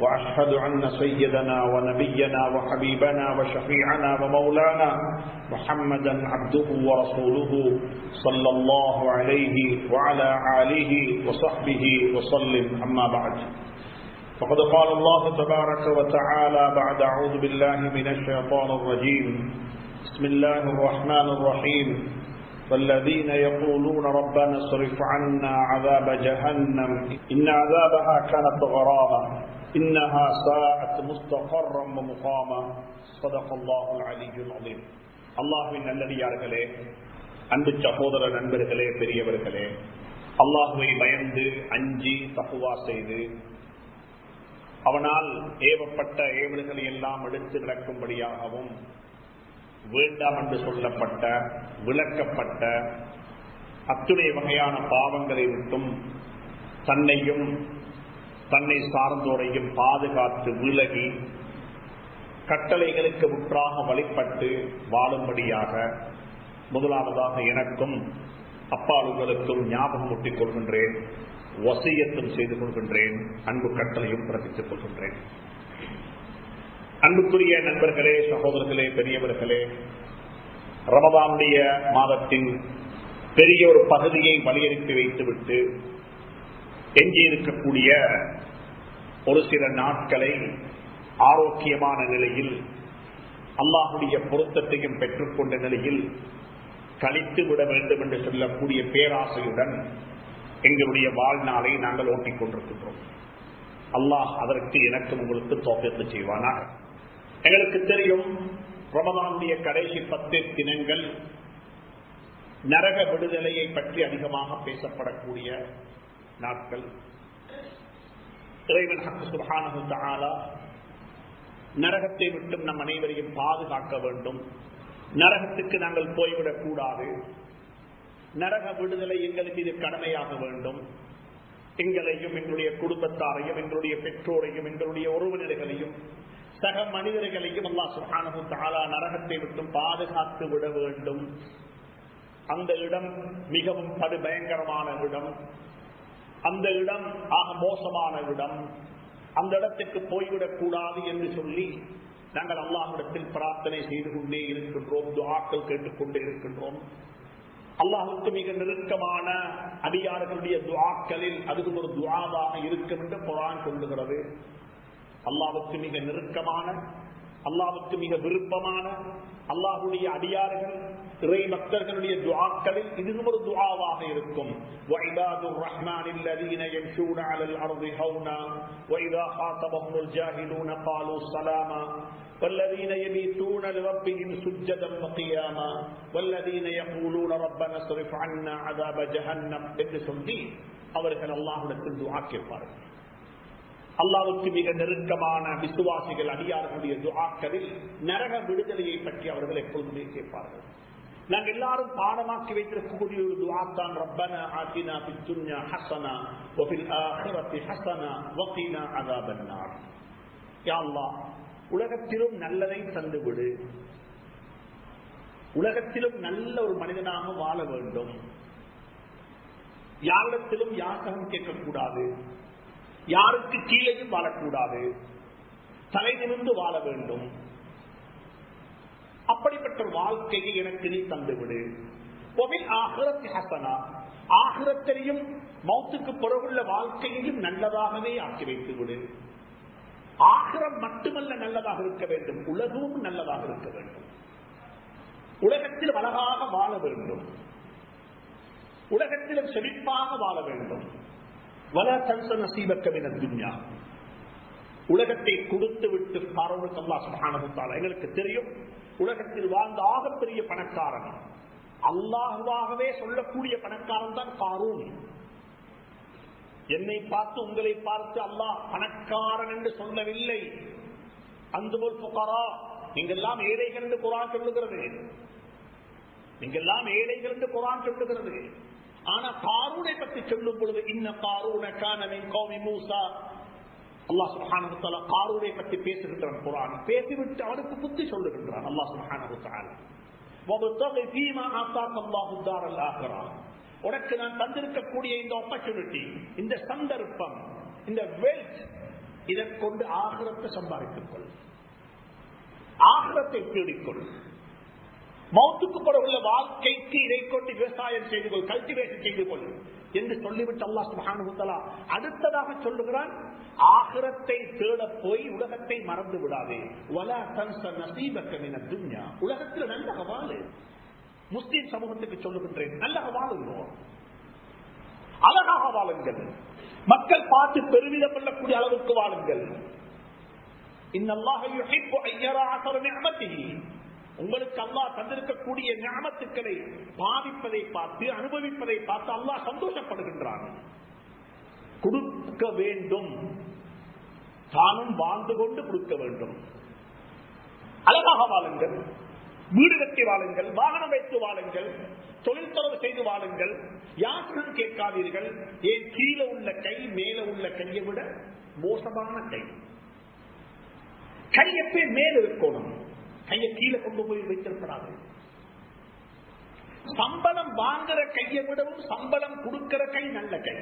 وأشهد أن سيدنا ونبينا وحبيبنا وشفيعنا ومولانا محمدا عبده ورسوله صلى الله عليه وعلى آله وصحبه وسلم. أما بعد فقد قال الله تبارك وتعالى بعد أعوذ بالله من الشيطان الرجيم. بسم الله الرحمن الرحيم. والذين يقولون ربنا اصرف عنا عذاب جهنم إن عذابها كانت غراما. إنها ساءت مستقرا ومقاما صدق الله العلي العظيم அல்லாஹுவின் நல்லடியார்களே அன்பு சகோதர நண்பர்களே பெரியவர்களே அல்லாஹுவை பயந்து அஞ்சி தகுவா செய்து அவனால் ஏவப்பட்ட ஏவல்களை எல்லாம் எடுத்து நடக்கும்படியாகவும் வேண்டாம் என்று சொல்லப்பட்ட விளக்கப்பட்ட அத்துணை வகையான பாவங்களை விட்டும் தன்னையும் தன்னை சார்ந்தோரையும் பாதுகாத்து விலகி கட்டளைகளுக்கு முற்றாக வழிபட்டு வாழும்படியாக முதலாவதாக எனக்கும் அப்பாளுகளுக்கும் ஞாபகம் ஒட்டிக் கொள்கின்றேன் வசியத்தும் செய்து கொள்கின்றேன் அன்பு கட்டளையும் பிறப்பித்துக் கொள்கின்றேன். அன்புக்குரிய நண்பர்களே சகோதரர்களே பெரியவர்களே ரமதானுடைய மாதத்தின் பெரிய ஒரு பகுதியை வலியுறுத்தி வைத்துவிட்டு எஞ்சி இருக்கக்கூடிய ஒரு சில நாட்களை ஆரோக்கியமான நிலையில் அல்லாஹுடைய பொருத்தத்தையும் பெற்றுக்கொண்ட நிலையில் கழித்து விட வேண்டும் என்று சொல்லக்கூடிய பேராசையுடன் எங்களுடைய வாழ்நாளை நாங்கள் ஓட்டிக் கொண்டிருக்கின்றோம். அல்லாஹ் அதற்கு எனக்கு உங்களுக்கு தோக்கத்து செய்வானாக. எங்களுக்கு தெரியும் ரமதானுடைய கடைசி பத்து தினங்கள் நரக விடுதலையை பற்றி அதிகமாக பேசப்படக்கூடிய நாட்கள். இறைவன் சுபானு தாலா நரகத்தை விட்டும் நம் அனைவரையும் பாதுகாக்க வேண்டும். நரகத்துக்கு நாங்கள் போய்விடக் கூடாது. நரக விடுதலை எங்களுக்கு இது கடமையாக வேண்டும். எங்களையும் எங்களுடைய குடும்பத்தாரையும் எங்களுடைய பெற்றோரையும் எங்களுடைய உறவினர்களையும் சக மனிதர்களையும் அல்லா சுகானு தாலா நரகத்தை விட்டும் பாதுகாத்து விட வேண்டும். அந்த இடம் மிகவும் படு பயங்கரமான இடம். அந்த இடம் ஆக மோசமான இடம். அந்த இடத்துக்கு போய்விடக் கூடாது என்று சொல்லி நாங்கள் அல்லாஹிடத்தில் பிரார்த்தனை செய்து கொண்டே இருக்கின்றோம் துவாக்கள் கேட்டுக்கொண்டே இருக்கின்றோம். அல்லாஹுக்கு மிக நெருக்கமான அடியார்களுடைய துவாக்களில் அது ஒரு துவாவாக இருக்கும் என்று குரான் சொல்லுகிறது. அல்லாவுக்கு மிக நெருக்கமான அல்லாவுக்கு மிக விருப்பமான அல்லாஹுடைய அடியார்கள் இறை பக்தர்களுடைய துவாக்களில் இதுவும் ஒரு துவாவாக இருக்கும் وَعِبَادُ الرَّحْمَنِ الَّذِينَ يَمْشُونَ عَلَى الْأَرْضِ هَوْنًا وَإِذَا خَاطَبَهُمُ الْجَاهِلُونَ قَالُوا سَلَامًا والذين يبيتون لربهم سجدا وقياما والذين يقولون ربنا اصرف عنا عذاب جهنم என்று சொல்லி அவர்கள் அல்லாஹ்விடத்தில் துஆ கேட்பார்கள் அல்லாவுக்கு மிக நெருக்கமான விசுவாசிகள் அடியார்களுடைய துஆக்களில் நரக விடுதலையை பற்றி அவர்கள் எப்பொழுதுமே கேட்பார்கள் நாங்கள் எல்லாரும் பாடமாக்கி வைத்திருக்கக்கூடிய ஒரு துவாத்தான் ரப்பனா ஆத்தினா பி துன்யா ஹசனா வபில் ஆஹிரத்தி ஹசனா வகீனா அதாபன்னார் யாழ்லா உலகத்திலும் நல்லதை தந்து விடு உலகத்திலும் நல்ல ஒரு மனிதனாக வாழ வேண்டும். யாரிடத்திலும் யாசகம் கேட்கக்கூடாது. யாருக்கு கீழேயும் வாழக்கூடாது. தலை வாழ வேண்டும். அப்படிப்பட்ட வாழ்க்கையை எனக்கு நீ தந்துவிடு. ஆகிரத்தையும் மௌத்துக்கு பிறகுள்ள வாழ்க்கையையும் நல்லதாகவே ஆக்கி வைத்து விடு ஆகிரம் மட்டுமல்ல நல்லதாக இருக்க வேண்டும். உலகமும் நல்லதாக இருக்க வேண்டும். உலகத்தில் அழகாக வாழ வேண்டும். உலகத்திலும் செழிப்பாக வாழ வேண்டும். வல தன்ச நசீபக்கமின துன்யா. உலகத்தை கொடுத்து விட்டு பார்வனுக்கு அல்லா சுபானகுத்தால எங்களுக்கு தெரியும் உலகத்தில் வாழ்ந்த ஆகப்பெரிய பணக்காரன். அல்லாஹுவாகவே சொல்லக்கூடிய பணக்காரன் தான் காரூன் என்னை பார்த்து உங்களை பார்த்து அல்லாஹ் பணக்காரன் என்று சொல்லவில்லை. அந்த போல் புகாரா நீங்கெல்லாம் ஏழைகள் என்று குரான் சொல்லுகிறது. நீங்கெல்லாம் ஏழைகள் என்று குரான் சொல்லுகிறது. ஆனா காரூனை பற்றி சொல்லும் பொழுது இன்ன காரூன கானமின் கோமி மூசா அல்லா சுப்ஹானஹு காரூரை பற்றி பேசுகின்றான் குரான் பேசிவிட்டு அவனுக்கு புத்தி சொல்லுகின்றான் அல்லா சுஹான உனக்கு நான் தந்திருக்கக்கூடிய இந்த ஆப்பர்ச்சுனிட்டி இந்த சந்தர்ப்பம் இந்த வெல்த் இதை கொண்டு ஆகிரத்தை சம்பாதித்துக் கொள். ஆகிரத்தை தேடிக்கொள். மௌத்துக்கு பிறகுள்ள வாழ்க்கைக்கு இதை கொண்டு விவசாயம் செய்து கொள் கல்டிவேஷன் செய்து கொள். என்று சொல்லிவிட்டு அல்லாஹ் சுபானுத்தலா அடுத்ததாக சொல்லுகிறான் ஆகிரத்தை தேட போய் உலகத்தை மறந்து விடாதே. வலா தன்ச நசீபக துன்யா. உலகத்தில் நல்ல வாழு முஸ்லீம் சமூகத்துக்கு சொல்லுகின்றேன் நல்ல வாழுங்கோ அழகாக வாழுங்கள். மக்கள் பார்த்து பெருமிதம் கொள்ளக்கூடிய அளவுக்கு வாழுங்கள். இன்னல்லாஹ உங்களுக்கு அல்லாஹ் தந்திருக்கக்கூடிய ஞாபத்துக்களை பாதிப்பதை பார்த்து அனுபவிப்பதை பார்த்து அல்லாஹ் சந்தோஷப்படுகின்றான். கொடுக்க வேண்டும். தானும் வாழ்ந்து கொண்டு கொடுக்க வேண்டும். அழகாக வாழுங்கள். வீடு கட்டி வாழுங்கள் வாகனம் வைத்து வாழுங்கள் தொழில் தொடர்பு செய்து வாழுங்கள். யாருடன் கேட்காதீர்கள். ஏன் கீழே உள்ள கை மேல உள்ள கையை விட மோசமான கை. கை எப்பே மேல இருக்கணும். கையை கீழே கொண்டு போய் வைத்திருக்கிறார்கள். சம்பளம் வாங்குற கையை விடவும் சம்பளம் கொடுக்கிற கை நல்ல கை.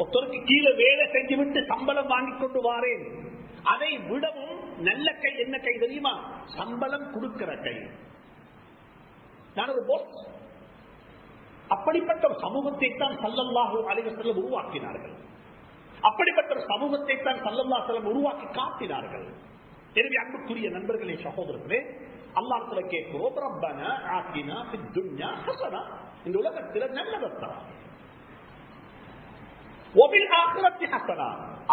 ஒருத்தருக்கு கீழே வேலை செஞ்சு விட்டு சம்பளம் வாங்கி கொண்டு வாரேன். அதை விடவும் நல்ல கை என்ன கை தெரியுமா? சம்பளம் கொடுக்கிற கை. நான் ஒரு போஸ் அப்படிப்பட்ட ஒரு சமூகத்தை தான் சல்லல்லாஹு அலைவசல்லம் உருவாக்கினார்கள். அப்படிப்பட்ட ஒரு சமூகத்தை தான் சல்லல்லா செல்லம் உருவாக்கி காட்டினார்கள். எனவே அன்புக்குரிய நண்பர்களே சகோதரர்களே அல்லாத்துல கேட்கிறோம். ரப்பன ஆக்கினா துன்யா ஹசனா. இந்த உலகத்தில் நல்லதத்தான் ஒபில் ஆகிரத்தி ஹசனா.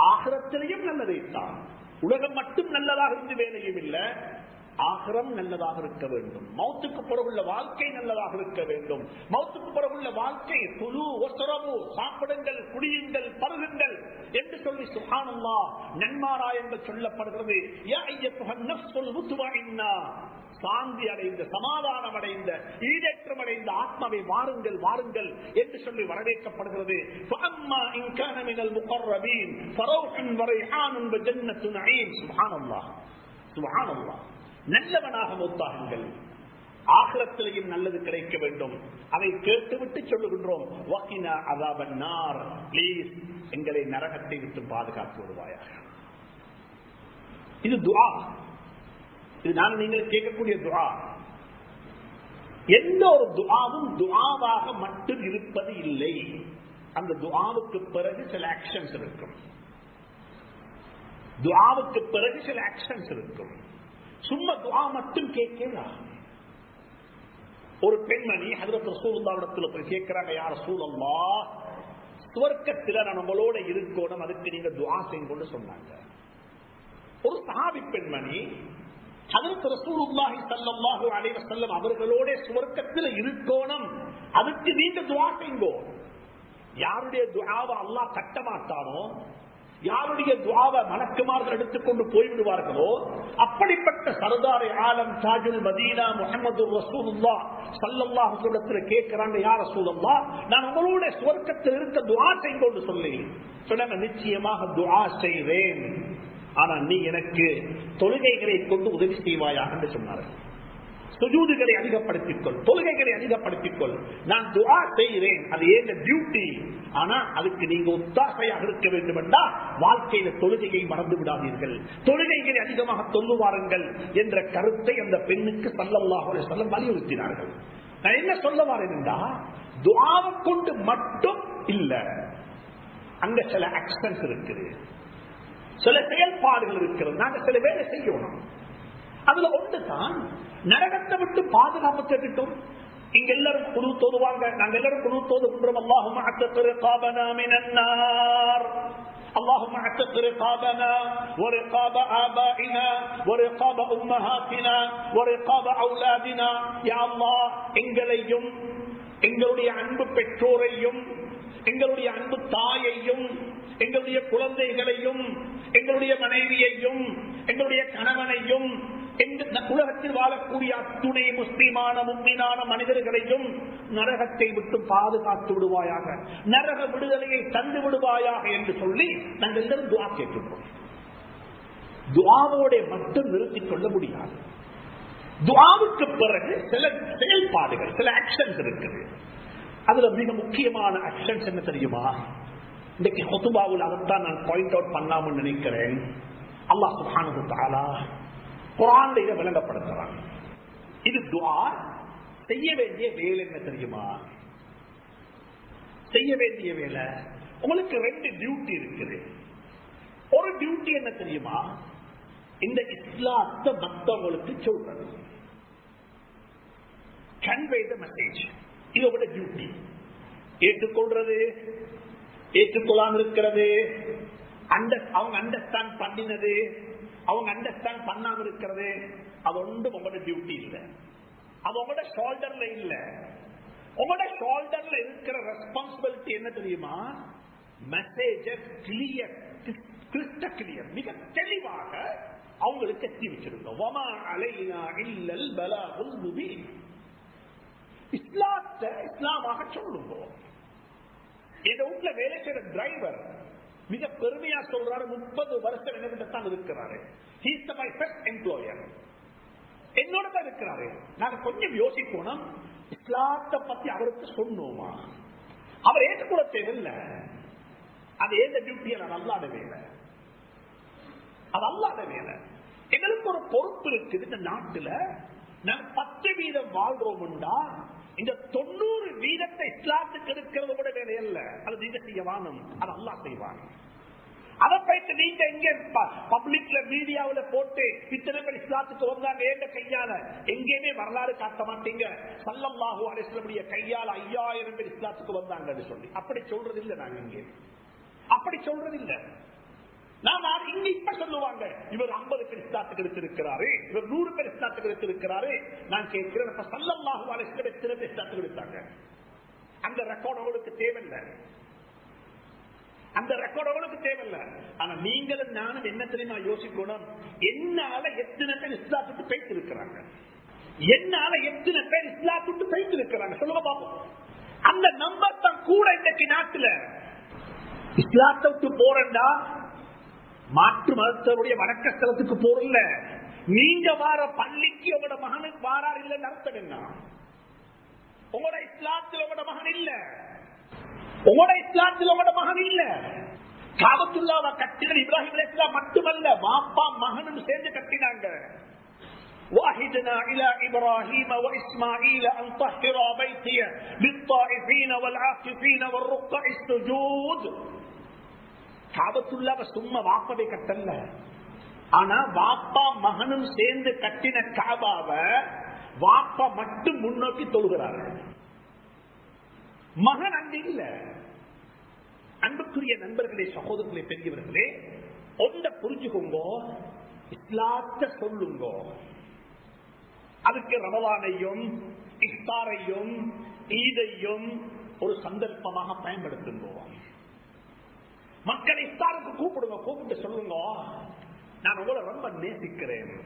ஆகிரத்திலையும் நல்லதைத்தான் உலகம் மட்டும் நல்லதாக இருந்து வேலையும் இல்லை. ஆகிரம் நல்லதாக இருக்க வேண்டும். மௌத்துக்கு பிறகுள்ள வாழ்க்கை நல்லதாக இருக்க வேண்டும். மௌத்துக்கு பிறகுள்ள வாழ்க்கை குழு ஒசரவு சாப்பிடுங்கள் குடியுங்கள் பருகுங்கள் என்று சொல்லி சுகானல்லா நன்மாரா என்று சொல்லப்படுகிறது. சாந்தி அடைந்த சமாதானம் அடைந்த ஈடேற்றம் அடைந்த ஆத்மாவை வாருங்கள் வாருங்கள் என்று சொல்லி வரவேற்கப்படுகிறது. நல்லவனாக மூத்தாகுங்கள். ஆகலத்திலையும் நல்லது கிடைக்க வேண்டும். அதை கேட்டுவிட்டு சொல்லுகின்றோம். பிளீஸ் எங்களை நரகத்தை விட்டு பாதுகாத்து விடுவாயாக இது துவா இது நான் நீங்கள் கேட்கக்கூடிய துவா எந்த ஒரு துவாவும் துவாவாக மட்டும் இருப்பது இல்லை. அந்த துவாவுக்கு பிறகு சில ஆக்ஷன்ஸ் இருக்கும். துவாவுக்கு பிறகு சில ஆக்ஷன்ஸ் இருக்கும். சும்மா துவா மட்டும் கேட்கலாம் ஒரு பெண்மணி ஹதரத் ரசூலுல்லாவிடத்துல போய் கேட்கிறாங்க யார் சூழல்லா சுவர்க்கத்தில் நான் உங்களோட இருக்கணும். அதுக்கு நீங்க துவா செய்யுங்கன்னு சொன்னாங்க. ஒரு சஹாபி பெண்மணி ஹதரத் ரசூலுல்லாஹி ஸல்லல்லாஹு அலைஹி வஸல்லம் அவர்களோட சுவர்க்கத்தில் இருக்கணும். அதுக்கு நீங்க துவா செய்யுங்கோ. யாருடைய துவாவை அல்லாஹ் கட்ட மாட்டானோ யாருடைய துவாவை மணக்குமார்கள் எடுத்துக்கொண்டு போய்விடுவார்களோ அப்படிப்பட்ட சர்தாரி ஆலம் தாஜுல் மதீனா முகமது ரசூலுல்லா சல்லல்லாஹு சொல்லத்தில் கேட்கிறாங்க யார் ரசூலுல்லா நான் உங்களோட சுவர்க்கத்தில் இருக்க துவா செய்யுங்கன்னு சொல்லி. சொன்னாங்க நிச்சயமாக துவா செய்வேன். ஆனா நீ எனக்கு தொழுகைகளை கொண்டு உதவி செய்வாயா என்று சொன்னார்கள். சுஜூதுகளை அதிகப்படுத்திக் கொள் தொழுகைகளை அதிகப்படுத்திக் கொள் நான் துவா செய்கிறேன் அது ஏன் டியூட்டி ஆனா அதுக்கு நீங்க ஒத்தாசையாக இருக்க வேண்டும் என்றால் வாழ்க்கையில தொழுகையை மறந்து விடாதீர்கள். தொழுகைகளை அதிகமாக சொல்லுவாருங்கள் என்ற கருத்தை அந்த பெண்ணுக்கு சல்லல்லாஹு சொல்ல வலியுறுத்தினார்கள். நான் என்ன சொல்ல வரேன்டா? என்றா துவாவை கொண்டு மட்டும் இல்ல அங்க சில ஆக்சன்ஸ் இருக்குது. சில செயல்பாடுகள் இருக்கிறது. நாங்க சில வேலை செய்யணும். அதுல ஒன்றுதான் நரகத்தை விட்டு பாதுகாப்பு கேட்டுட்டோம் இங்க எல்லாரும் குழு தோதுவாங்க நாங்க எல்லாரும் குழு தோதுகின்றோம் அல்லாஹும் اللهم اعتق رقابنا ورقاب آبائنا ورقاب أمهاتنا ورقاب أولادنا يا الله எங்களையும் எங்களுடைய அன்பு பெற்றோரையும் எங்களுடைய அன்பு தாயையும் எங்களுடைய குழந்தைகளையும் எங்களுடைய மனைவியையும் எங்களுடைய கணவனையும் இந்த உலகத்தில் வாழக்கூடிய அத்துணை முஸ்லிமான முன்மீனான மனிதர்களையும் நரகத்தை விட்டு பாதுகாத்து விடுவாயாக. நரக விடுதலையை தந்து விடுவாயாக என்று சொல்லி நாங்கள் எல்லாரும் துவா கேட்கின்றோம் துவாவோட மட்டும் நிறுத்திக் கொள்ள முடியாது. துவாவுக்கு பிறகு சில செயல்பாடுகள் சில ஆக்ஷன்ஸ் இருக்குது. அதுல மிக முக்கியமான ஆக்ஷன்ஸ் என்ன தெரியுமா? இன்னைக்கு ஹொத்துபாவில் அதைத்தான் நான் பாயிண்ட் அவுட் பண்ணாமல் நினைக்கிறேன். அல்லாஹ் சுப்ஹானஹு தாலா குரான் இதை விளங்கப்படுத்துறாங்க. இது துவா செய்ய வேண்டிய வேலை என்ன தெரியுமா? செய்ய வேண்டிய வேலை. உங்களுக்கு ரெண்டு டியூட்டி இருக்குது. ஒரு டியூட்டி என்ன தெரியுமா? இந்த இஸ்லாத்த மத்தவங்களுக்கு சொல்றது. கன்வே த மெசேஜ் இதோட டியூட்டி ஏற்றுக்கொள்றது ஏற்றுக்கொள்ளாமல் இருக்கிறது அவங்க அண்டர்ஸ்டாண்ட் பண்ணினது அவங்க அண்டர்ஸ்டாண்ட் பண்ணாம இருக்கிறது அது ஒன்றும் உங்களோட டியூட்டி இல்லை. அது உங்களோட ஷோல்டர்ல இல்ல. உங்களோட ஷோல்டர்ல இருக்கிற ரெஸ்பான்சிபிலிட்டி என்ன தெரியுமா? மெசேஜ கிளியர் கிறிஸ்ட கிளியர் மிக தெளிவாக அவங்களுக்கு எத்தி வச்சிருந்தோம் இஸ்லாத்தை இஸ்லாமாக சொல்லுங்க. இந்த வீட்டுல வேலை செய்யற டிரைவர் மிக பெருமையா சொல்றாரு முப்பது வருஷம் என்ன தான் இருக்கிறாரு. என்னோட தான் இருக்கிறாரு. நாங்க கொஞ்சம் யோசிப்போம் இஸ்லாத்தை பத்தி அவருக்கு சொன்னோமா? அவர் ஏற்றுக்கூட தேவையில்லை அது ஏந்த டியூட்டியை நான் அல்லாத வேலை. அது அல்லாத வேலை. எங்களுக்கு ஒரு பொறுப்பு இருக்குது. இந்த நாட்டுல நான் பத்து வீதம் வாழ்றோம்டா இந்த தொண்ணூறு வீதத்தை இஸ்லாத்துக்கு இருக்கிறது கூட வேலை அல்ல அது நீங்க செய்ய வாணும் அது அல்லா செய்வாங்க அதை போயிட்டு நீங்க எங்க பப்ளிக்ல மீடியாவில போட்டு இத்தனை பேர் இஸ்லாத்துக்கு வந்தாங்க ஏங்க கையால? எங்கேயுமே வரலாறு காட்ட மாட்டீங்க. சல்லம்மாஹு அலிஸ்லமுடைய கையால ஐயாயிரம் பேர் இஸ்லாத்துக்கு வந்தாங்கன்னு சொல்லி. அப்படி சொல்றது இல்லை நாங்க இங்கே. அப்படி சொல்றது இல்லை நாம இங்க இப்ப சொல்லுவாங்க. இவர் ஐம்பது பேர் எடுத்திருக்கிறாரு. இவர் நூறு பேர் எடுத்திருக்கிறாரு. நான் கேட்கிறேன் இப்ப சல்லல்லாஹு அலைஹி எத்தனை பேர் எடுத்தாங்க? அந்த ரெக்கார்ட் அவங்களுக்கு தேவையில்லை. அந்த ரெக்கார்ட் அவளுக்கு தேவையில்லை. ஆனா நீங்களும் நானும் என்ன தெரியுமா யோசிக்கணும்? என்னால எத்தனை பேர் இஸ்லாத்துக்கு போயிட்டு இருக்கிறாங்க என்னால எத்தனை பேர் இஸ்லாத்துக்கு போயிட்டு இருக்கிறாங்க சொல்லுங்க பாப்போம். அந்த நம்பர் தான் கூட இன்றைக்கு நாட்டுல. இஸ்லாத்தை விட்டு போறேன்டா மாற்று மதத்தருடைய வணக்க ஸ்தலத்துக்கு போறல நீங்க வார பள்ளிக்கு உங்களோட மகனுக்கு வாரார் இல்லைன்னு அர்த்தம் என்ன உங்களோட இஸ்லாத்தில் உங்களோட மகன் இல்ல உங்களோட இஸ்லாத்தில் உங்களோட மகன் இல்ல காபத்துல்லாவ கட்டின இப்ராஹிம் அலைஹிஸ்ஸலாம் மட்டுமல்ல மாப்பா மகனும் சேர்ந்து கட்டினாங்க واهدنا الى ابراهيم واسماعيل ان طهرا بيتي للطائفين والعاكفين والركع السجود காபத்துள்ளாவ சும்மா வாப்பவை கட்டல்ல. ஆனா வாப்பா மகனும் சேர்ந்து கட்டின காபாவ வாப்பா மட்டும் முன்னோக்கி தொழுகிறார்கள். மகன் அங்கு இல்ல. அன்புக்குரிய நண்பர்களே சகோதரர்களே பெரியவர்களே ஒன்ற புரிஞ்சுக்கோங்க இஸ்லாத்த சொல்லுங்க. அதுக்கு ரமலானையும் இஃப்தாரையும் ஈதையும் ஒரு சந்தர்ப்பமாக பயன்படுத்துங்க. மக்களை இஃப்தாருக்கு கூப்பிடுங்க கூப்பிட்டு சொல்லுங்க. நான் உங்களை ரொம்ப நேசிக்கிறேன்.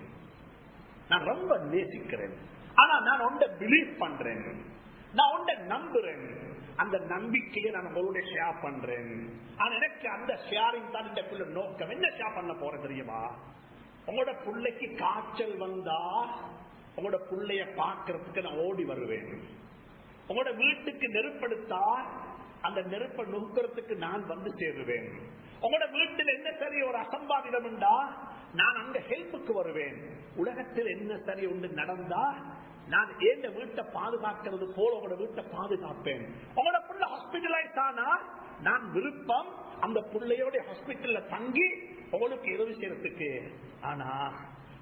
நான் ரொம்ப நேசிக்கிறேன். ஆனா நான் உண்ட பிலீவ் பண்றேன். நான் உண்ட நம்புறேன். அந்த நம்பிக்கையை நான் உங்களோட ஷேர் பண்றேன். ஆனா எனக்கு அந்த ஷேரிங் தான் இந்த பிள்ளை நோக்கம். என்ன ஷேர் பண்ண போறேன் தெரியுமா? உங்களோட பிள்ளைக்கு காய்ச்சல் வந்தா உங்களோட பிள்ளைய பாக்குறதுக்கு நான் ஓடி வருவேன். உங்களோட வீட்டுக்கு நெருப்படுத்தா அந்த நெருப்பை நுகர்றதுக்கு நான் வந்து சேருவேன். உங்களோட வீட்டில் என்ன சரி ஒரு அசம்பாவிதம் உண்டா? நான் அங்க ஹெல்ப்புக்கு வருவேன். உலகத்தில் என்ன சரி ஒன்று நடந்தா நான் ஏந்த வீட்டை பாதுகாக்கிறது போல உங்களோட வீட்டை பாதுகாப்பேன்? உங்களோட பிள்ளை ஹாஸ்பிட்டலைஸ் ஆனா நான் விருப்பம் அந்த பிள்ளையோட ஹாஸ்பிட்டல்ல தங்கி உங்களுக்கு இரவு செய்யறதுக்கு. ஆனா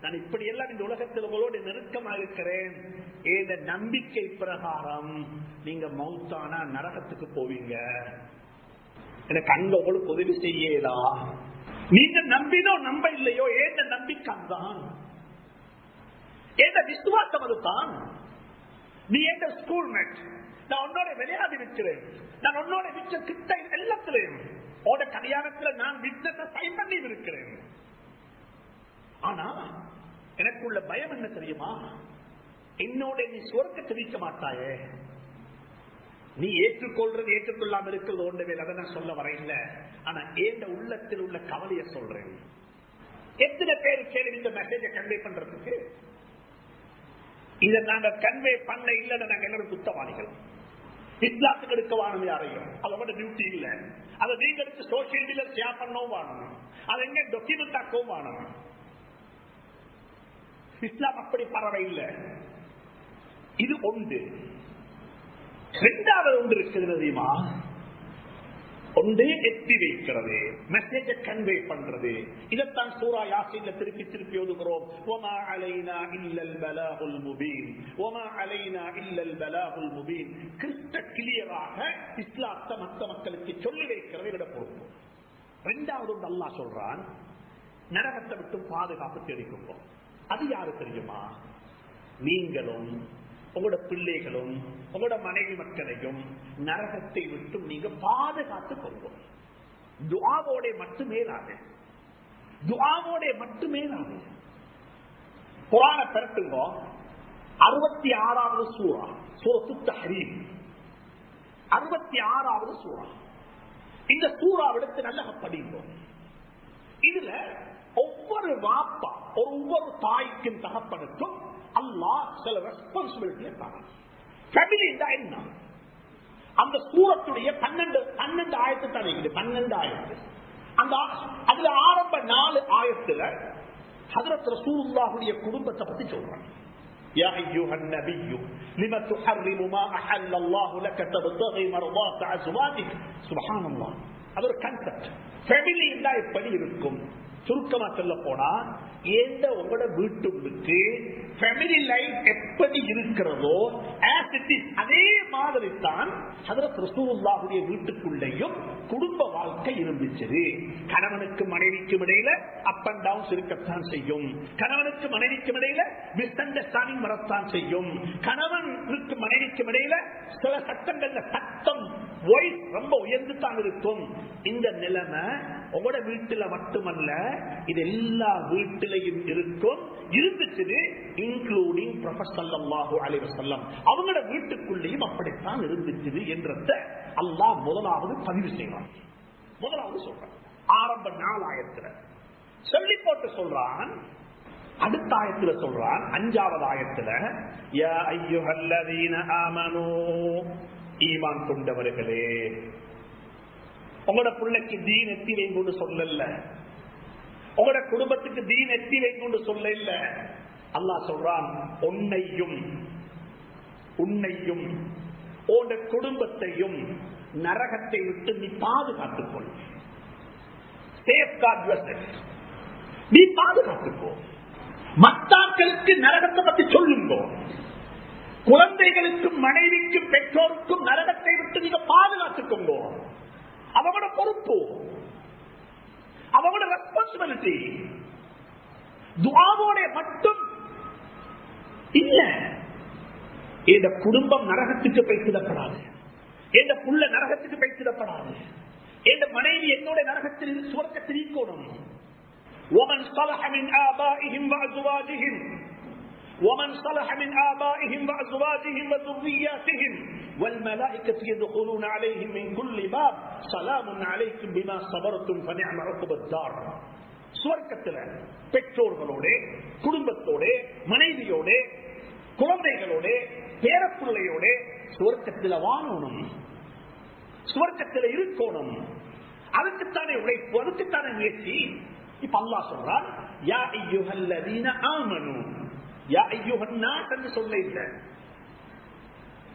நான் இப்படி எல்லாம் இந்த உலகத்தில் உங்களோட நெருக்கமாக இருக்கிறேன். ஏத நம்பிக்கை பிரகாரம் நீங்க மௌத்தானா நரகத்துக்கு போவீங்க. எனக்கு அங்க உங்களுக்கு உதவி செய்யலா நீங்க நம்பினோ நம்ப இல்லையோ ஏத நம்பிக்கை தான் ஏத விசுவாசம் அதுதான்? நீ எந்த ஸ்கூல்மேட் நான் உன்னோட விளையாடி இருக்கிறேன் நான் உன்னோட மிச்ச கிட்ட எல்லாத்திலையும். உன்னோட கல்யாணத்துல நான் விட்டத்தை சைன் பண்ணி இருக்கிறேன் ஆனா எனக்குள்ள பயம் என்ன தெரியுமா? என்னோட நீ சொர்க்க தெரிவிக்க மாட்டாயே. நீ ஏற்றுக்கொள்றது ஏற்றுக்கொள்ளாம இருக்கிறது ஒன்றுமே அதை நான் சொல்ல வர இல்ல. ஆனா ஏந்த உள்ளத்தில் உள்ள கவலைய சொல்றேன். எத்தனை பேர் கேள்வி இந்த மெசேஜை கன்வே பண்றதுக்கு? இதை நாங்க கன்வே பண்ண இல்லைன்னு நாங்க எல்லாரும் குத்தவாளிகள் இஸ்லாத்துக்கு எடுக்க வாணும் யாரையும்? அதோட டியூட்டி இல்லை. அதை நீங்க எடுத்து சோசியல் மீடியா ஷேர் பண்ணவும் வாணும் அதை எங்க டொக்குமெண்ட் ஆக்கவும் வாணும் இஸ்லாம் அப்படி பறவை இல்லை. இது ஒன்று. இரண்டாவது ஒன்று இருக்கிறது தெரியுமா? ஒன்றே எட்டி வைக்கிறது மெசேஜ கன்வே பண்றது. இதைத்தான் சூரா யாசின்ல திருப்பி திருப்பி ஒதுகிறோம் ஒமா அலைனா இல்லல் பலாகுல் முபீன். ஒமா அலைனா இல்லல் பலாகுல் முபீன். கிறிஸ்ட கிளியராக இஸ்லாத்த மத்த மக்களுக்கு சொல்லி வைக்கிறதை விட பொறுப்பு. ரெண்டாவது ஒன்று அல்லாஹ் சொல்றான் நரகத்தை விட்டு பாதுகாப்பு தேடிக்கொள்வோம் அது யாரு தெரியுமா? நீங்களும் உங்களோட பிள்ளைகளும் உங்களோட மனைவி மக்களையும் நரகத்தை விட்டு நீங்க பாதுகாத்துக் கொள்வோம் துவாவோட மட்டுமே நாங்க துவாவோட மட்டுமே நாது புராண பெருட்டுங்க அறுபத்தி ஆறாவது சூறா சூரத்து ஹரீம் அறுபத்தி ஆறாவது சூறா. இந்த சூறாவிடத்து நல்ல படிப்போம் இதுல ஒவ்வொரு வாப்பா ஒவ்வொரு தாய்க்கும் தகப்பனுக்கும் அல்லாஹ் சில ரெஸ்பான்சிபிலிட்டி ஃபேமிலி என்ன அந்த சூரத்துடைய பன்னெண்டு பன்னெண்டு ஆயிரத்து தான் இருக்குது பன்னெண்டு ஆயிரத்து அந்த அதுல ஆரம்ப நாலு ஆயிரத்துல ஹதரத் ரசூலுல்லாஹுடைய குடும்பத்தை பத்தி சொல்றாங்க يا أيها النبي لما تحرم ما أحل الله لك تبتغي مرضات أزواجك سبحان الله அது ஒரு கன்செப்ட் ஃபேமிலி இருந்தா எப்படி இருக்கும்? சுருக்கமா சொல்ல போனா எந்த உங்களோட வீட்டுக்கு ஃபேமிலி லைஃப் எப்படி இருக்கிறதோ அதே மாதிரி தான் ரசூலுல்லாஹுடைய வீட்டுக்குள்ளேயும் குடும்ப வாழ்க்கை இருந்துச்சு. கணவனுக்கு மனைவிக்கும் இடையில அப் அண்ட் டவுன்ஸ் இருக்கத்தான் செய்யும். கணவனுக்கு மனைவிக்கும் இடையில மிஸ் அண்டர்ஸ்டாண்டிங் வரத்தான் செய்யும். கணவனுக்கு மனைவிக்கும் இடையில சில சட்டங்கள்ல சட்டம் வாய்ஸ் ரொம்ப உயர்ந்து தான் இருக்கும். இந்த நிலைமை உங்களோட வீட்டுல மட்டுமல்ல இது எல்லா வீட்டிலையும் இருக்கும். இருந்துச்சு இன்க்ளூடிங் ப்ரொஃபஸல் அலைவசல்லம் அவங்களோட வீட்டுக்குள்ளேயும் அப்படித்தான் இருந்துச்சு என்றத அல்லாஹ் முதலாவது பதிவு செய்வான். முதலாவது சொல்றான். ஆரம்ப நாலாயிரத்துல சொல்லி போட்டு சொல்றான். அடுத்த ஆயத்துல சொல்றான். அஞ்சாவது ஆயத்துல யா ஐயுஹல்லதீன ஈமான் கொண்டவர்களே. உங்களோட பிள்ளைக்கு தீன் எத்தி வைங்கன்னு சொல்லல. உங்களோட குடும்பத்துக்கு தீன் எத்தி வைங்கொண்டு சொல்ல இல்ல அல்லா சொல்றான் உன்னையும் உன்னையும் உன் குடும்பத்தையும் நரகத்தை விட்டு நீ பாதுகாத்துக் கொள் நீ பாதுகாத்துக்கோ. மத்தாக்களுக்கு நரகத்தை பத்தி சொல்லுங்க. குழந்தைகளுக்கும் மனைவிக்கும் பெற்றோருக்கும் நரகத்தை விட்டு நீங்க பாதுகாத்துக்கோங்க அவங்களோட பொறுப்பு. அவங்களோட ரெஸ்பான்சிபிலிட்டி துவாவோட மட்டும் இல்ல. இந்த குடும்பம் நரகத்துக்கு பயிற்சிடப்படாது எந்த புள்ள நரகத்துக்கு பயிற்சிடப்படாது எந்த மனைவி என்னோட நரகத்தில் சுவர்க்கத்தில் ஈக்கணும் ومن صلح من آبائهم وأزواجهم ومن صلح من آبائهم وأزواجهم وذرياتهم والملائكة يدخلون عليهم من كل باب سلام عليكم بما صبرتم فنعم عقب الدار சுவர்க்கத்தில் பெற்றோர்களோட குடும்பத்தோட மனைவியோட குழந்தைகளோட பேரப்பிள்ளையோட சுவர்க்கத்தில் வாழணும் சுவர்க்கத்தில் இருக்கணும் அதுக்குத்தானே உழைப்பு அதுக்குத்தானே முயற்சி இப்ப அல்லா சொல்றான் யா ஐயுஹல்லதீன ஆமனு யா ஐயுஹன்னாஸ் என்று சொல்ல இல்லை.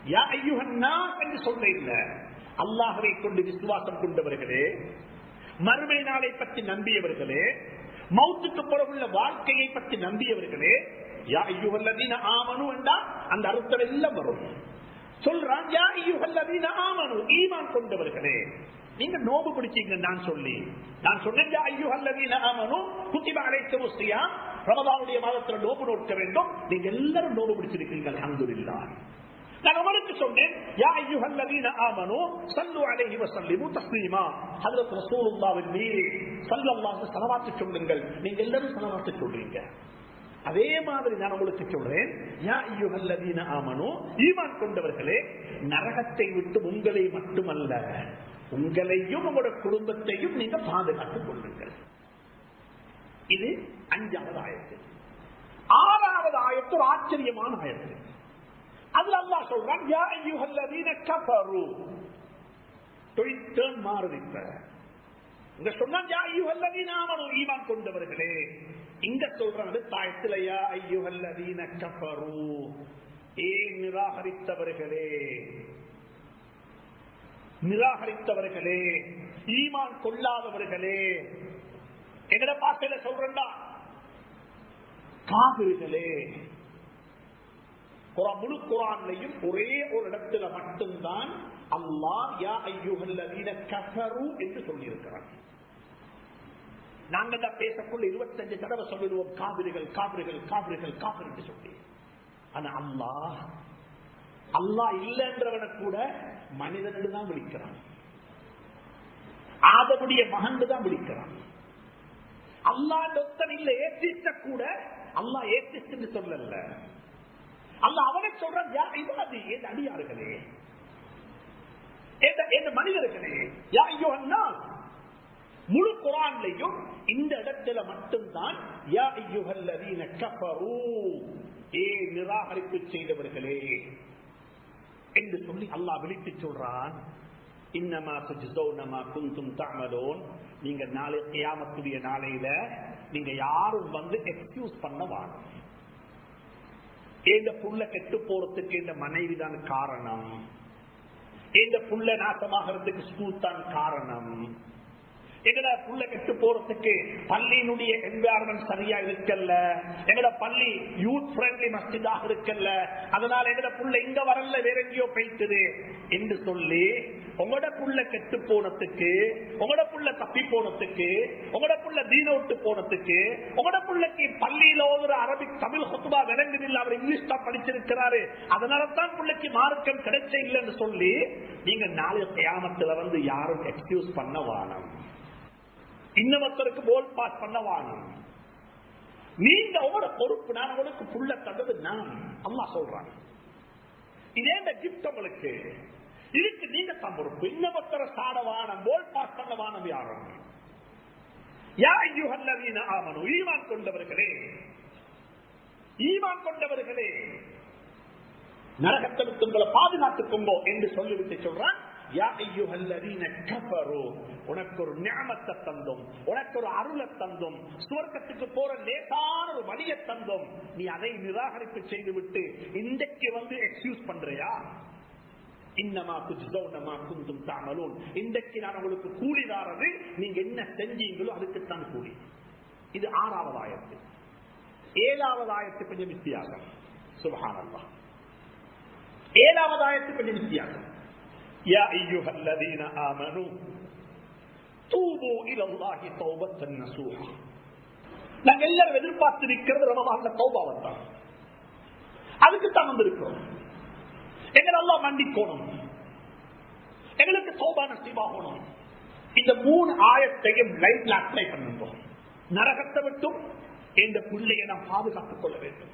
யா ஐயுஹன்னாஸ் என்று சொல்ல இல்லை. அல்லாஹவை கொண்டு விசுவாசம் கொண்டவர்களே மறுமை நாளை பற்றி நம்பியவர்களே மௌத்துக்கு பிறகுள்ள வாழ்க்கையை பற்றி நம்பியவர்களே யா ஐயுஹல்லதீன ஆமனு என்றா அந்த அர்த்தம் எல்லாம் வரும். சொல்றான் யா ஐயுஹல்லதீன ஆமனு ஈமான் கொண்டவர்களே. நீங்க நோபு பிடிச்சீங்க நான் சொல்லி நான் சொன்னேன் ரமதானுடைய மாதத்தில் நோபு நோக்க வேண்டும். நீங்க எல்லாரும் நோபு பிடிச்சிருக்கீங்க அல்ஹம்துலில்லா. நான் உங்களுக்கு சொன்னேன் யா ஐயுஹல்லதீன ஆமனு ஸல்லு அலைஹி வஸல்லிமு தஸ்லீமா. ஹஜ்ரத் ரசூலுல்லாஹ்வின் மீது ஸல்லல்லாஹு ஸலவாத்து சொல்லுங்கள். நீங்க எல்லாரும் ஸலவாத்து சொல்றீங்க. அதே மாதிரி நான் உங்களுக்கு சொல்றேன் யா ஐயுஹல்லதீன ஆமனு ஈமான் கொண்டவர்களே நரகத்தை விட்டு உங்களை மட்டுமல்ல உங்களையும் உங்களோட குடும்பத்தையும் நீங்க பாதுகாத்துக் கொள்ளுங்கள். இது அஞ்சாவது ஆயத்து. ஆறாவது ஆயத்து ஒரு ஆச்சரியமான ஆயத்து. அதுல அல்லா சொல்றான் யா இங்க கொண்டவர்களே இங்க சொல்றது தாயத்துல யா ஐயுஹல்லதீன ஏ நிராகரித்தவர்களே? நிராகரித்தவர்களே ஈமான் கொள்ளாதவர்களே எங்கட பாசையில சொல்றா காவிர்களே முழு குரான்லையும் ஒரே ஒரு இடத்துல மட்டும்தான் அல்லாஹ் யா ஐயோகல்ல கசரு என்று சொல்லியிருக்கிறான். நாங்கள் தான் பேசக்குள்ள இருபத்தஞ்சு தடவை சொல்லிடுவோம் காவிரிகள் காவிரிகள் காவிரிகள் காவிரி என்று சொல்லி. ஆனா அல்லாஹ் அல்லாஹ் இல்லைன்றவனை கூட மனிதன் தான் விழிக்கிறான். ஆதவுடைய மகன் தான் விழிக்கிறான். அல்லா டொத்தன் இல்ல ஏத்திட்ட கூட அல்லா ஏத்திட்டு சொல்லல. அல்ல அவனை சொல்றான் யா இவாதி என் அடியார்களே என் மனிதர்களே யா ஐயோ அண்ணா முழு குரான்லையும் இந்த இடத்துல மட்டும்தான் யா ஐயுஹல்லதீன கஃபரு. ஏ நிராகரிப்பு செய்தவர்களே என்று சொல்லி அல்லாஹ் விழித்து சொல்றான். இன்னமா சுஜ்தௌனமா குந்தும் தாமதோன் நீங்க நாளை கியாமத்துடைய நாளையில நீங்க யாரும் வந்து எக்ஸ்கியூஸ் பண்ண வாங்க. இந்த புள்ள கெட்டு போறதுக்கு இந்த மனைவி தான் காரணம்? இந்த புள்ள நாசமாகிறதுக்கு ஸ்கூல் தான் காரணம்? எங்கட புள்ள கெட்டு போறதுக்கு பள்ளியினுடைய என்வாரன்மெண்ட் சரியா இருக்கல்ல? எங்கட பள்ளி யூத் ஃப்ரெண்ட்லி மஸ்ஜிதாக இருக்கல்ல? அதனால எங்கட புள்ள இங்க வரல வேற எங்கேயோ போயிட்டுது. என்று சொல்லி உங்களோட புள்ள கெட்டு போனதுக்கு உங்களோட புள்ள தப்பி போனதுக்கு உங்களோட புள்ள தீனோட்டு போனதுக்கு உங்களோட புள்ளைக்கு பள்ளியில ஒரு அரபிக் தமிழ் சொத்துவா விளங்குதில்ல அவர் இங்கிலீஷ் தான் படிச்சிருக்கிறாரு. அதனால தான் பிள்ளைக்கு மார்க்கம் கிடைச்ச இல்லைன்னு சொல்லி நீங்க நாளைய கியாமத்துல வந்து யாரும் எக்ஸ்கியூஸ் பண்ண வானம். இன்னமத்தருக்கு போல் பாஸ் பண்ண வானம். நீங்க உங்களோட பொறுப்பு நான் உங்களுக்கு புள்ள தந்தது நான். அம்மா சொல்றாங்க இதே இந்த கிப்ட் உங்களுக்கு. இதுக்கு நீங்க தான் பொறுப்பு இன்னமத்தர சாடவானம் போல் பாஸ் யாரும் ஈமான் கொண்டவர்களே. ஈமான் கொண்டவர்களே நரகத்தை விட்டு உங்களை பாதுகாத்துக்கோங்கோ என்று சொல்லிவிட்டு சொல்றான் யா உனக்கு ஒரு ஞாபத்தை தந்தோம் உனக்கு ஒரு அருளை தந்தோம் சுவர்க்கத்துக்கு போற லேசான ஒரு வழியை தந்தோம் நீ அதை நிராகரிப்பு செய்துவிட்டு இன்றைக்கு வந்து எக்ஸ்கியூஸ் பண்றியா? இன்னமா குஜ்தௌனமா குந்தும் தாமலூன் இன்றைக்கு நான் உங்களுக்கு கூலிதாரது நீங்க என்ன செஞ்சீங்களோ அதுக்குத்தான் கூலி இது ஆறாவது ஆயத்து. ஏழாவது ஆயத்து கொஞ்சம் வித்தியாசம். சுபஹானல்லாஹ். ஏழாவது ஆயத்து கொஞ்சம் வித்தியாசம். யா ஐயுஹல்லதீன ஆமனு தூபு இலல்லாஹி தௌபத்தன் நசூஹா. நாங்க எல்லாரும் எதிர்பார்த்திருக்கிறது ரமதான்ல தௌபாவை அதுக்கு தான் வந்திருக்கிறோம். எங்களை எல்லாம் மன்னிக்கணும். எங்களுக்கு சோபான சீவாகணும் இந்த மூணு ஆயத்தையும் லைஃப்ல அப்ளை பண்ணுவோம் நரகத்தை விட்டும் இந்த பிள்ளையை நாம் பாதுகாத்துக் கொள்ள வேண்டும்.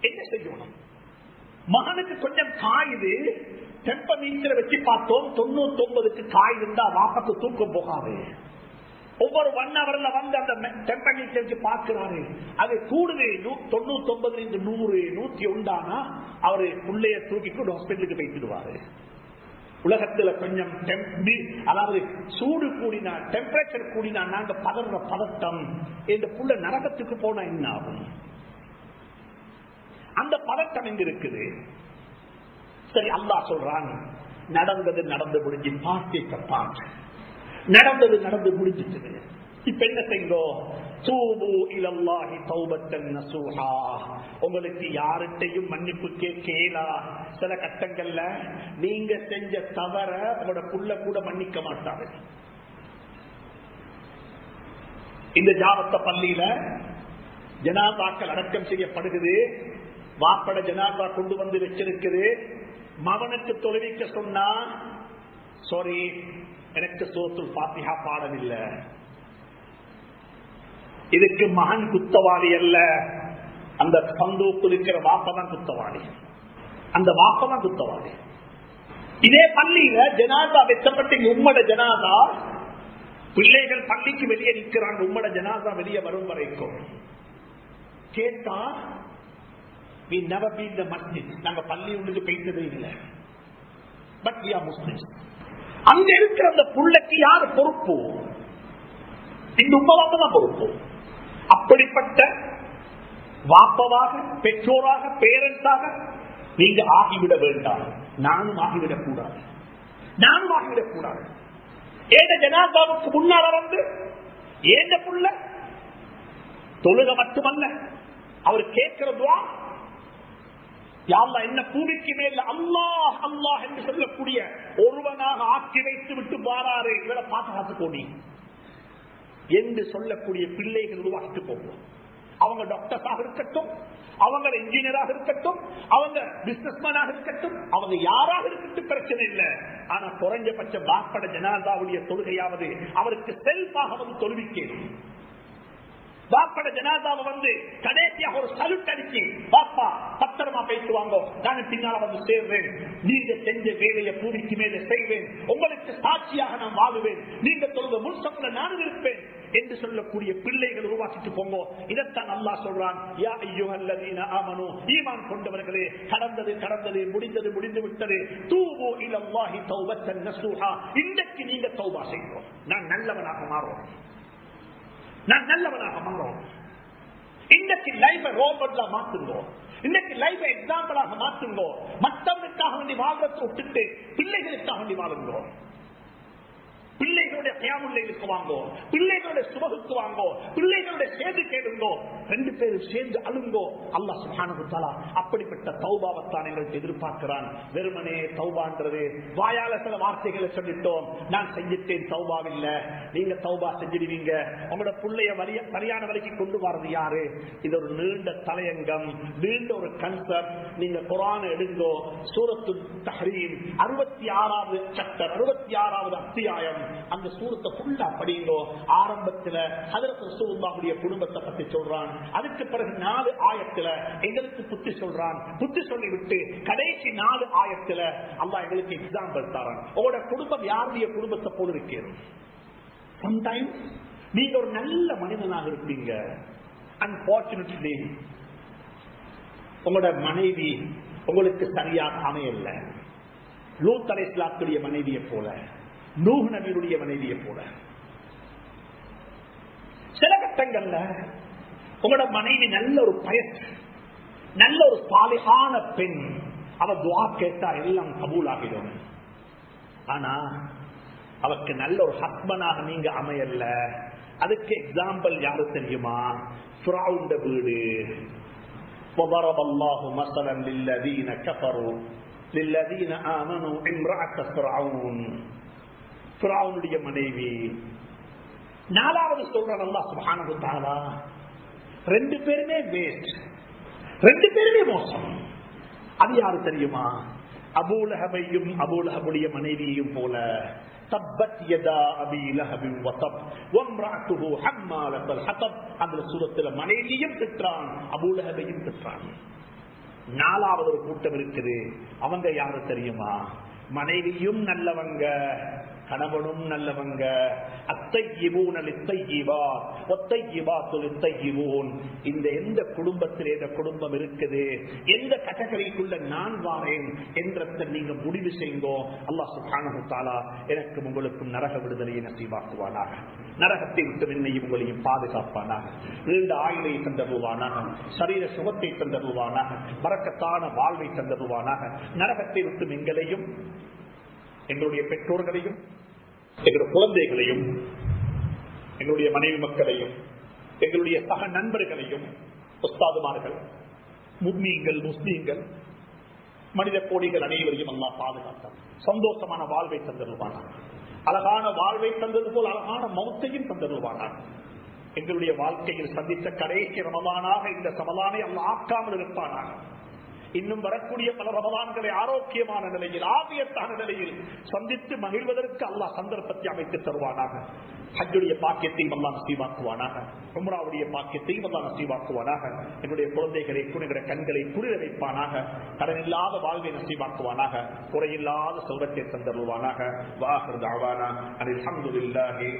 என்ன செய்யணும்? மகனுக்கு கொஞ்சம் காயுது தெப்ப மீட்டரை வச்சு பார்த்தோம் தொண்ணூத்தி ஒன்பதுக்கு காய் இருந்தா தூக்கம் போகாது. ஒவ்வொரு ஒன் ஹவர்ல வந்து அந்த டெம்பரேச்சர் வச்சு பார்க்கிறாரு. அது கூடுது தொண்ணூத்தி ஒன்பதுல இருந்து நூறு நூத்தி ஒன்றானா அவரு பிள்ளைய தூக்கிட்டு ஹாஸ்பிட்டலுக்கு போயிட்டுடுவாரு உலகத்துல கொஞ்சம் அதாவது சூடு கூடினா டெம்பரேச்சர் கூடினா நாங்க பதற பதட்டம். இந்த புள்ள நரகத்துக்கு போனா என்ன ஆகும்? அந்த பதட்டம் எங்க இருக்குது? சரி அல்லா சொல்றான் நடந்தது நடந்து முடிஞ்சு பார்த்து பாட்டு. நடந்தது நடந்து முடிஞ்சிட்டு இப்ப என்ன செய்யும் தூபு இலல்லாஹி தௌபத்தன் நசூஹா. உங்களுக்கு யார்கிட்டையும் மன்னிப்பு கேட்கலா? சில கட்டங்கள்ல நீங்க செஞ்ச தவற உங்களோட புள்ள கூட மன்னிக்க மாட்டாரு இந்த ஜாபத்த பள்ளியில ஜனாதாக்கள் அடக்கம் செய்யப்படுகிறது. வாப்பட ஜனாதா கொண்டு வந்து வச்சிருக்குது. மகனுக்கு தொழுவிக்க சொன்னா சாரி எனக்கு சோத்துல் பாத்தியா பாடவில்லை. இதுக்கு மகன் குத்தவாளி அல்ல. அந்த சந்தூக்கில் இருக்கிற வாப்பதான் குத்தவாளி. அந்த வாப்பதான் குத்தவாளி. இதே பள்ளியில ஜனாதா வெச்சப்பட்ட உம்மட ஜனாதா பிள்ளைகள் பள்ளிக்கு வெளியே நிற்கிறாங்க. உம்மட ஜனாதா வெளியே வரும் வரைக்கும். கேட்டா we never been the masjid நாங்க பள்ளி உள்ளுக்கு பேசவே இல்லை. But we are Muslims. அங்க இருக்கிற அந்த புள்ளைக்கு யார் பொறுப்பு? இந்த உப்பவாக தான் பொறுப்பு. அப்படிப்பட்ட வாப்பவாக பெற்றோராக பேரண்ட்ஸாக நீங்க ஆகிவிட வேண்டாம். நானும் ஆகிவிடக் கூடாது நானும் ஆகிவிடக் கூடாது ஏத ஜனாதாவுக்கு முன்னால வந்து ஏந்த புள்ள? தொழுக மட்டுமல்ல. அவர் கேட்கிறதுவா யாழ்லா என்ன பூமிக்கு மேல அல்லாஹ் அல்லாஹ் என்று சொல்லக்கூடிய ஒருவனாக ஆக்கி வைத்து விட்டு பாராரு இவரை பாதுகாத்து கோடி என்று சொல்லக்கூடிய பிள்ளைகள் உருவாக்கிட்டு போகும் அவங்க டாக்டர்ஸாக இருக்கட்டும் அவங்க இன்ஜினியராக இருக்கட்டும் அவங்க பிசினஸ்மேனாக இருக்கட்டும் அவங்க யாராக இருக்கட்டும் பிரச்சனை இல்லை. ஆனா குறைஞ்சபட்ச பாப்பட ஜனாதாவுடைய தொழுகையாவது அவருக்கு செல்ஃபாக வந்து தொழுவிக்கணும் பாப்பட ஜனாதாவை வந்து கடைசியாக ஒரு சலுட் அடிச்சு பாப்பா பத்திரமா பேசி வாங்க நான் பின்னால வந்து சேர்வேன் நீங்க செஞ்ச வேலையை பூமிக்கு மேல செய்வேன். உங்களுக்கு சாட்சியாக நான் வாழுவேன். நீங்க சொல்ற முன்சம்ல நானும் இருப்பேன். என்று சொல்லக்கூடிய பிள்ளைகள் உருவாக்கிட்டு போங்க. இதைத்தான் அல்லா சொல்றான் யா ஐயோல்லதீன ஆமனு ஈமான் கொண்டவர்களே கடந்தது கடந்தது முடிந்தது முடிந்து விட்டது. தூவோ இலல்லாஹி தௌபத்தன் நசூஹா. இன்றைக்கு நீங்க தௌபா செய்வோம் நான் நல்லவனாக மாறுவோம். நான் நல்லவனாக மாறோம் இன்னைக்கு லைஃபை ரோபோட்ல மாத்துங்கோ. இன்னைக்கு லைஃப் எக்ஸாம்பிளாக மாத்துங்கோ. மற்றவனுக்காக வேண்டி வாழ்றதை விட்டுட்டு பிள்ளைகளுக்காக வேண்டி வாழுங்கோ. பிள்ளைகளுடைய தியாமுல்லைக்கு வாங்கோ. பிள்ளைகளுடைய சுபகுக்கு வாங்கோ. பிள்ளைகளுடைய சேர்ந்து கேளுங்கோ. ரெண்டு பேரும் சேர்ந்து அழுங்கோ. அல்லா சுகானுத்தாலா அப்படிப்பட்ட தௌபாவத்தான் எங்களுக்கு எதிர்பார்க்கிறான். வெறுமனே தௌபான்றது. வாயால சில வார்த்தைகளை சொல்லிட்டோம். நான் செஞ்சிட்டேன் தௌபாவில்ல நீங்க தௌபா செஞ்சிடுவீங்க. உங்களோட பிள்ளைய வலிய சரியான வழிக்கு கொண்டு வர்றது யாரு? இது ஒரு நீண்ட தலையங்கம் நீண்ட ஒரு கன்சர்ட் நீங்க குரான எடுங்கோ. சூரத்து தஹரீம் அறுபத்தி ஆறாவது சட்டர் அறுபத்தி ஆறாவது அத்தியாயம். அந்த சூரத்தை ஃபுல்லா படிங்கோ ஆரம்பத்துல அதற்கு ரசூலுல்லாஹுடைய குடும்பத்தை பத்தி சொல்றான். அதுக்கு பிறகு நாலு ஆயத்துல எங்களுக்கு புத்தி சொல்றான். புத்தி சொல்லி விட்டு கடைசி நாலு ஆயத்துல அல்லாஹ் எங்களுக்கு எக்ஸாம்பிள் தரான். உங்களோட குடும்பம் யாருடைய குடும்பத்தை போல இருக்கிறது சம்டைம்ஸ் நீங்க ஒரு நல்ல மனிதனாக இருப்பீங்க. அன்பார்ச்சுனேட்லி உங்களோட மனைவி உங்களுக்கு சரியாக அமையல. லூத் அலை இஸ்லாத்துடைய மனைவியை போல. நூஹ் நபியுடைய மனைவியை போல சில கட்டங்கள்ல உங்களோட மனைவி நல்ல ஒரு பயன் நல்ல ஒரு சாலிகான பெண் அவ துவா கேட்டா எல்லாம் கபூல் ஆகிடும் ஆனா அவருக்கு நல்ல ஒரு ஹஸ்பனாக நீங்க அமையல அதுக்கு எக்ஸாம்பிள் யாரு தெரியுமா ஃப்ரௌண்ட வீடு وضرب الله مثلا للذين كفروا للذين آمنوا امرأة فرعون புறாவுடைய மனைவி. நாலாவது சொல்றான் அல்லா சுபானா ரெண்டு பேருமே வேஸ்ட் ரெண்டு பேருமே மோசம். அது யாரு தெரியுமா? அபூலஹபையும் அபூலஹபுடைய மனைவியையும் போல. தப்பத் யதா அபி லஹபின் வதப். வம்ராத்துஹு ஹம்மாலத்தல் ஹதப். அந்த சூரத்துல மனைவியும் பெற்றான் அபூலஹபையும் பெற்றான் நாலாவது ஒரு கூட்டம் இருக்குது. அவங்க யாரு தெரியுமா? மனைவியும் நல்லவங்க. கணவனும் நல்லவங்க. இந்த எந்த குடும்பத்தில் எந்த குடும்பம் இருக்குது? எந்த கட்டகரைக்குள்ள நான் வாரேன் என்ற நீங்க முடிவு செய்யுங்கோ. அல்லாஹ் சுப்ஹானஹு தஆலா எனக்கும் உங்களுக்கும் நரக விடுதலையை நசீவாக்குவானாக. நரகத்தை விட்டு என்னையும் உங்களையும் பாதுகாப்பானாக. நீண்ட ஆயுளை தந்தருவானாக. சரீர சுகத்தை தந்தருவானாக. மறக்கத்தான வாழ்வை தந்தருவானாக. நரகத்தை விட்டு எங்களையும் எங்களுடைய பெற்றோர்களையும் எங்களுடைய குழந்தைகளையும் எங்களுடைய மனைவி மக்களையும் எங்களுடைய சக நண்பர்களையும் உஸ்தாதுமார்கள் முஸ்லீம்கள் முஸ்லீம்கள் மனித கோடிகள் அனைவரையும் அல்லா பாதுகாத்தார். சந்தோஷமான வாழ்வை தந்தருவானார் அழகான வாழ்வை தந்தது போல் அழகான மௌத்தையும் தந்தருவானார் எங்களுடைய வாழ்க்கையில் சந்தித்த கடைசி ரமதானாக இந்த சமதானை அல்ல ஆக்காமல் இருப்பானாக. இன்னும் வரக்கூடிய பல ரமதான்களை ஆரோக்கியமான நிலையில் ஆபியத்தான நிலையில் சந்தித்து மகிழ்வதற்கு அல்லாஹ் சந்தர்ப்பத்தை அமைத்து தருவானாக. ஹஜ்ஜுடைய பாக்கியத்தையும் அல்லா நசீவாக்குவானாக. உம்ராவுடைய பாக்கியத்தையும் அல்லா நசீவாக்குவானாக. என்னுடைய குழந்தைகளை குறுகிற கண்களை குளிர வைப்பானாக. கடன் இல்லாத வாழ்வை நசீவாக்குவானாக. குறையில்லாத செல்வத்தை தந்தருவானாக வாஹர் தாவானா அனில் அஹமதுல்லாஹி